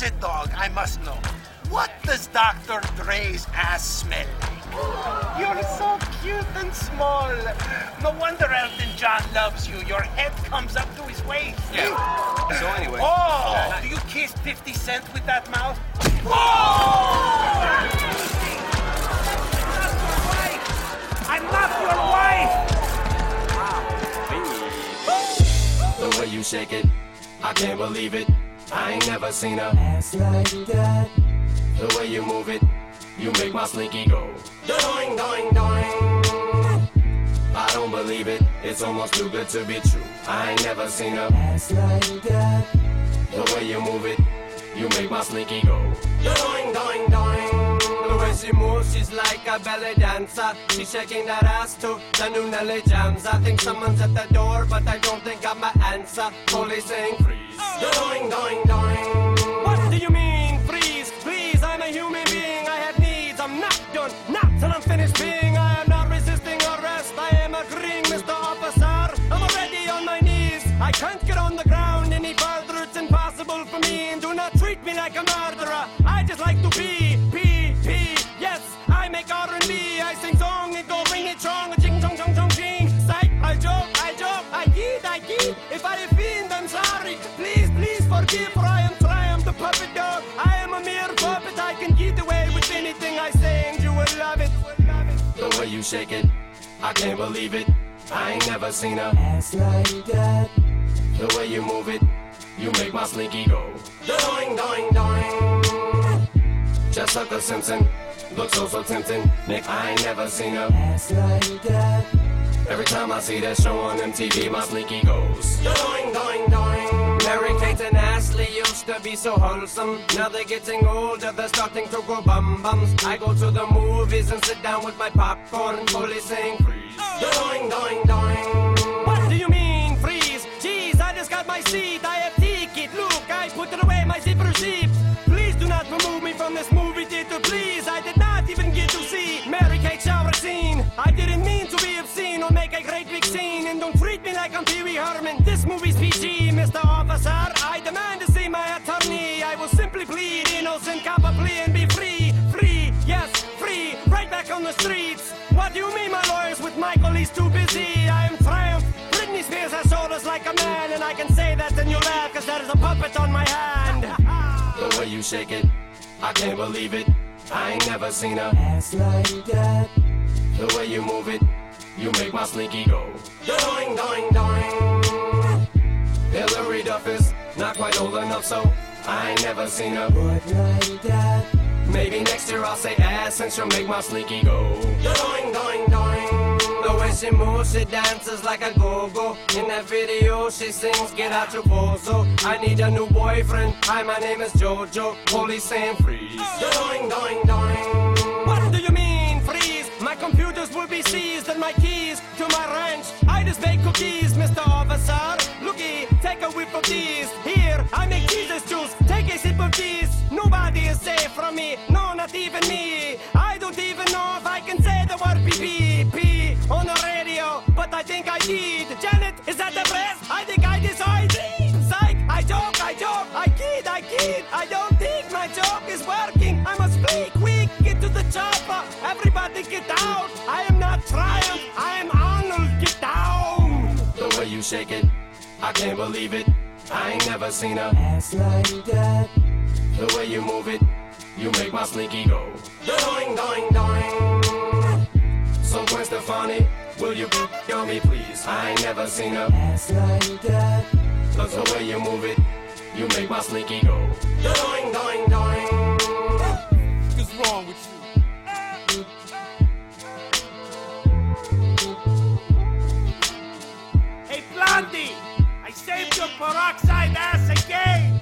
does a dog? I must know. What does Dr. Dre's ass smell like? You're so cute and small. No wonder Elton John loves you. Your head comes up to his waist. Yeah. So anyway. Oh, do you kiss 50 Cent with that mouth? Oh! I'm not your wife! The way you shake it, I can't believe it. I ain't never seen a ass like that. The way you move it, you make my slinky go. Doing, doing, doing. I don't believe it, it's almost too good to be true. I ain't never seen a ass like that. The way you move it, you make my slinky go. Doing, doing, doing. She moves, she's like a belly dancer. She's shaking that ass to the new Nelly jams. I think someone's at the door, but I don't think I'm my answer. Police saying freeze. Doing, doing, doing. What do you mean freeze? Please, I'm a human being. I have needs. I'm not done, not till I'm finished being. I am not resisting arrest. I am agreeing, Mr. Officer. I'm already on my knees. I can't get on the ground any further. It's impossible for me. And do not treat me like a murderer. I just like to be. If I offend, I'm sorry. Please, please forgive. For I am Triumph, the puppet dog. I am a mere puppet. I can get away with anything I say, and you will love it. The way you shake it, I can't believe it. I ain't never seen a ass like that. the way you move it, you make my slinky go. Doing, doing, doing. Just like the Simpson, looks so so tempting. Nick, I ain't never seen a. Ass like that. Every time I see that show on MTV, my slinky goes. Doing, doing, doing. Mary Kate and Ashley used to be so wholesome. Now they're getting older, they're starting to go bum bums. I go to the movies and sit down with my popcorn, fully saying freeze. Doing, doing, doing. What do you mean freeze? Jeez, I just got my seat. I have ticket. Look, I put it away, my zipper zip. Please do not remove me from this movie theater, please. I did not even like I'm Pee Wee Herman. This movie's PG, Mr. Officer. I demand to see my attorney. I will simply plead innocent, cop a plea and be free. Free, yes, free. Right back on the streets. What do you mean, my lawyers with Michael? He's too busy. I am Triumph. Britney Spears has shoulders like a man. And I can say that and you laugh, cause there is a puppet on my hand. The way you shake it, I can't believe it. I ain't never seen a Ass like that. the way you move it, you make my slinky go. Doing, doing, doing. Hilary Duff is not quite old enough, so I ain't never seen a boy like that. Maybe next year I'll say ass and she'll make my slinky go. Doing, doing, doing. The way she moves, she dances like a go-go. In that video, she sings, get out your bozo. I need a new boyfriend. Hi, my name is Jojo. Police saying freeze. Doing, doing, doing. Computers will be seized and my keys to my ranch. I just bake cookies, Mr. Officer. Looky, take a whiff of these. Here, I make Jesus juice. Take a sip of these. Nobody is safe from me. No, not even me. I don't even know if I can say the word pee shake it, I can't believe it. I ain't never seen a Ass like that. the way you move it, you make my slinky go. Doing, doing, doing. So Gwen Stefani, will you be on me, please? I ain't never seen a Ass like that. Cause the way you move it, you make my slinky go. Doing, doing, doing. What's wrong with you? peroxide ass again.